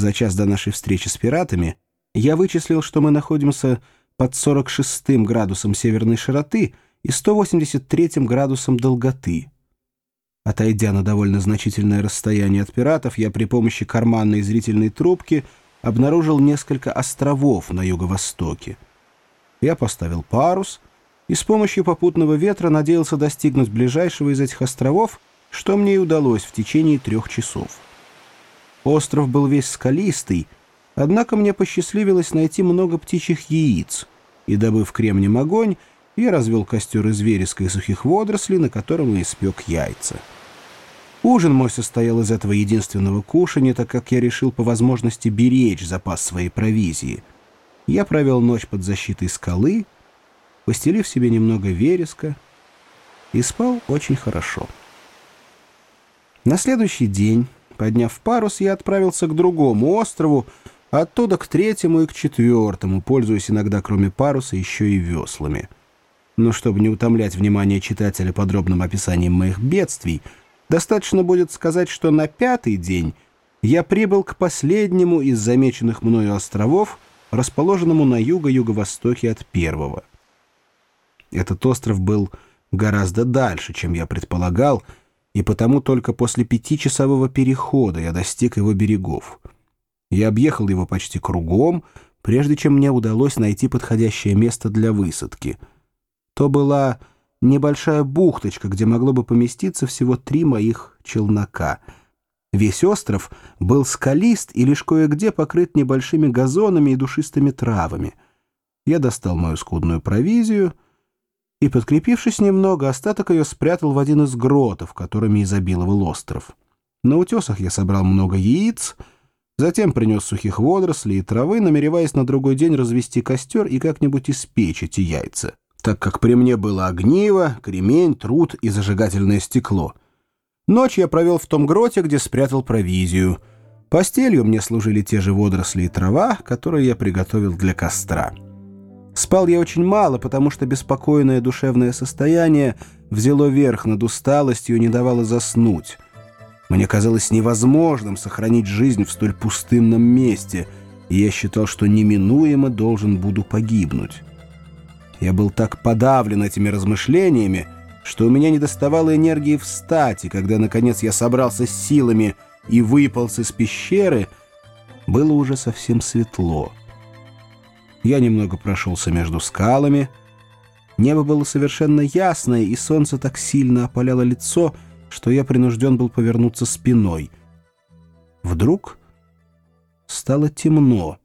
За час до нашей встречи с пиратами я вычислил, что мы находимся под 46 градусом северной широты и 183 градусом долготы. Отойдя на довольно значительное расстояние от пиратов, я при помощи карманной зрительной трубки обнаружил несколько островов на юго-востоке. Я поставил парус и с помощью попутного ветра надеялся достигнуть ближайшего из этих островов, что мне и удалось в течение трех часов. Остров был весь скалистый, однако мне посчастливилось найти много птичьих яиц, и, добыв кремнем огонь, я развел костер из вереска и сухих водорослей, на котором и испек яйца. Ужин мой состоял из этого единственного кушания, так как я решил по возможности беречь запас своей провизии. Я провел ночь под защитой скалы, постелив себе немного вереска, и спал очень хорошо. На следующий день, подняв парус, я отправился к другому острову, оттуда к третьему и к четвертому, пользуясь иногда, кроме паруса, еще и веслами. Но чтобы не утомлять внимание читателя подробным описанием моих бедствий, достаточно будет сказать, что на пятый день я прибыл к последнему из замеченных мною островов, расположенному на юго-юго-востоке от первого. Этот остров был гораздо дальше, чем я предполагал, и потому только после пятичасового перехода я достиг его берегов. Я объехал его почти кругом, прежде чем мне удалось найти подходящее место для высадки. То была небольшая бухточка, где могло бы поместиться всего три моих челнока. Весь остров был скалист и лишь кое-где покрыт небольшими газонами и душистыми травами. Я достал мою скудную провизию — и, подкрепившись немного, остаток ее спрятал в один из гротов, которыми изобиловал остров. На утесах я собрал много яиц, затем принес сухих водорослей и травы, намереваясь на другой день развести костер и как-нибудь испечь эти яйца, так как при мне было огниво, кремень, труд и зажигательное стекло. Ночь я провел в том гроте, где спрятал провизию. Постелью мне служили те же водоросли и трава, которые я приготовил для костра. Спал я очень мало, потому что беспокойное душевное состояние взяло верх над усталостью и не давало заснуть. Мне казалось невозможным сохранить жизнь в столь пустынном месте, и я считал, что неминуемо должен буду погибнуть. Я был так подавлен этими размышлениями, что у меня не доставало энергии встать, и когда, наконец, я собрался с силами и выполз из пещеры, было уже совсем светло. Я немного прошелся между скалами. Небо было совершенно ясное, и солнце так сильно опаляло лицо, что я принужден был повернуться спиной. Вдруг стало темно.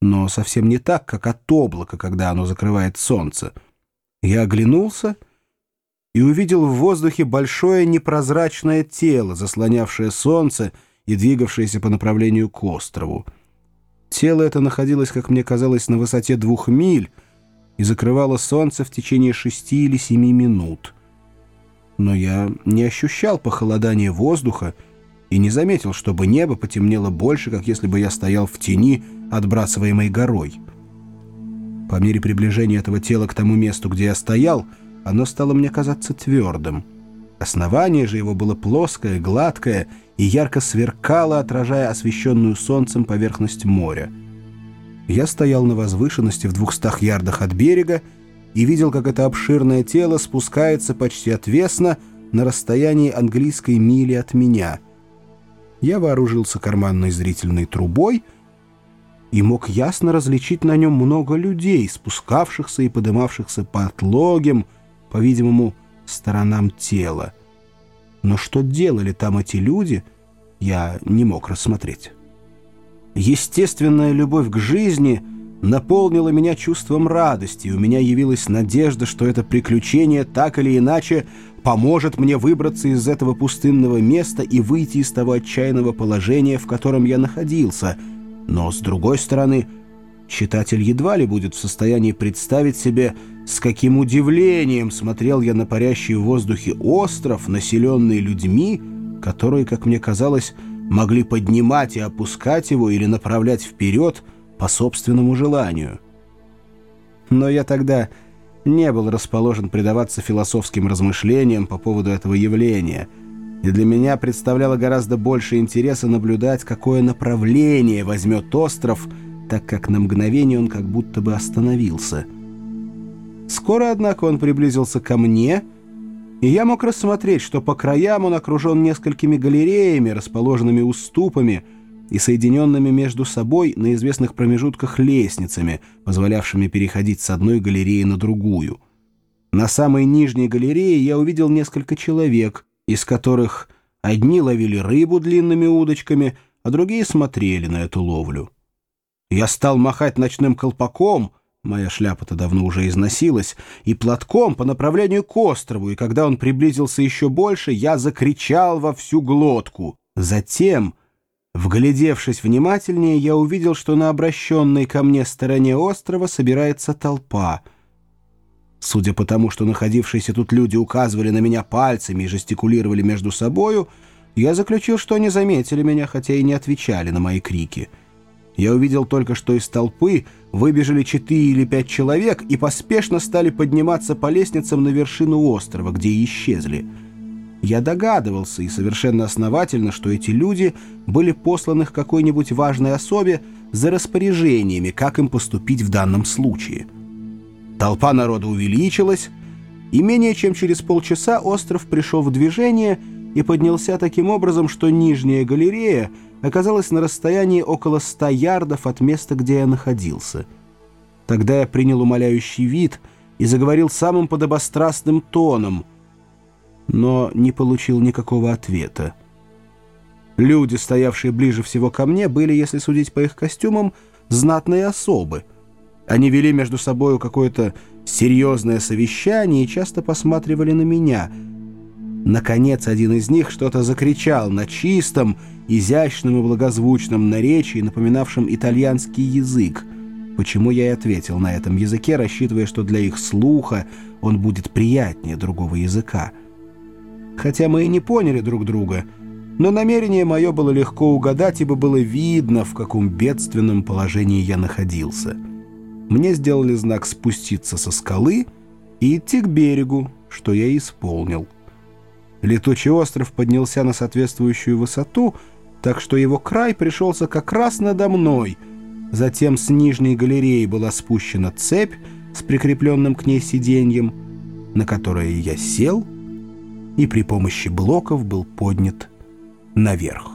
Но совсем не так, как от облака, когда оно закрывает солнце. Я оглянулся и увидел в воздухе большое непрозрачное тело, заслонявшее солнце и двигавшееся по направлению к острову. Тело это находилось, как мне казалось, на высоте двух миль и закрывало солнце в течение шести или семи минут. Но я не ощущал похолодания воздуха и не заметил, чтобы небо потемнело больше, как если бы я стоял в тени, отбрасываемой горой. По мере приближения этого тела к тому месту, где я стоял, оно стало мне казаться твердым. Основание же его было плоское, гладкое и ярко сверкало, отражая освещенную солнцем поверхность моря. Я стоял на возвышенности в двухстах ярдах от берега и видел, как это обширное тело спускается почти отвесно на расстоянии английской мили от меня. Я вооружился карманной зрительной трубой и мог ясно различить на нем много людей, спускавшихся и подымавшихся по отлогим, по-видимому, сторонам тела. Но что делали там эти люди, я не мог рассмотреть. Естественная любовь к жизни наполнила меня чувством радости, и у меня явилась надежда, что это приключение так или иначе поможет мне выбраться из этого пустынного места и выйти из того отчаянного положения, в котором я находился. Но, с другой стороны, читатель едва ли будет в состоянии представить себе, с каким удивлением смотрел я на парящий в воздухе остров, населенный людьми, которые, как мне казалось, могли поднимать и опускать его или направлять вперед по собственному желанию. Но я тогда не был расположен предаваться философским размышлениям по поводу этого явления. и для меня представляло гораздо больше интереса наблюдать, какое направление возьмет остров, так как на мгновение он как будто бы остановился. Скоро, однако, он приблизился ко мне, и я мог рассмотреть, что по краям он окружен несколькими галереями, расположенными уступами и соединенными между собой на известных промежутках лестницами, позволявшими переходить с одной галереи на другую. На самой нижней галерее я увидел несколько человек — из которых одни ловили рыбу длинными удочками, а другие смотрели на эту ловлю. Я стал махать ночным колпаком, моя шляпа-то давно уже износилась, и платком по направлению к острову, и когда он приблизился еще больше, я закричал во всю глотку. Затем, вглядевшись внимательнее, я увидел, что на обращенной ко мне стороне острова собирается толпа — Судя по тому, что находившиеся тут люди указывали на меня пальцами и жестикулировали между собою, я заключил, что они заметили меня, хотя и не отвечали на мои крики. Я увидел только, что из толпы выбежали четыре или пять человек и поспешно стали подниматься по лестницам на вершину острова, где исчезли. Я догадывался, и совершенно основательно, что эти люди были посланы к какой-нибудь важной особе за распоряжениями, как им поступить в данном случае. Толпа народа увеличилась, и менее чем через полчаса остров пришел в движение и поднялся таким образом, что нижняя галерея оказалась на расстоянии около ста ярдов от места, где я находился. Тогда я принял умоляющий вид и заговорил самым подобострастным тоном, но не получил никакого ответа. Люди, стоявшие ближе всего ко мне, были, если судить по их костюмам, знатные особы — они вели между собою какое-то серьезное совещание и часто посматривали на меня. Наконец, один из них что-то закричал на чистом, изящном и благозвучном наречии, напоминавшем итальянский язык, почему я и ответил на этом языке, рассчитывая, что для их слуха он будет приятнее другого языка. Хотя мы и не поняли друг друга, но намерение мое было легко угадать, ибо было видно, в каком бедственном положении я находился» мне сделали знак спуститься со скалы и идти к берегу, что я исполнил. Летучий остров поднялся на соответствующую высоту, так что его край пришелся как раз надо мной. Затем с нижней галереи была спущена цепь с прикрепленным к ней сиденьем, на которое я сел и при помощи блоков был поднят наверх.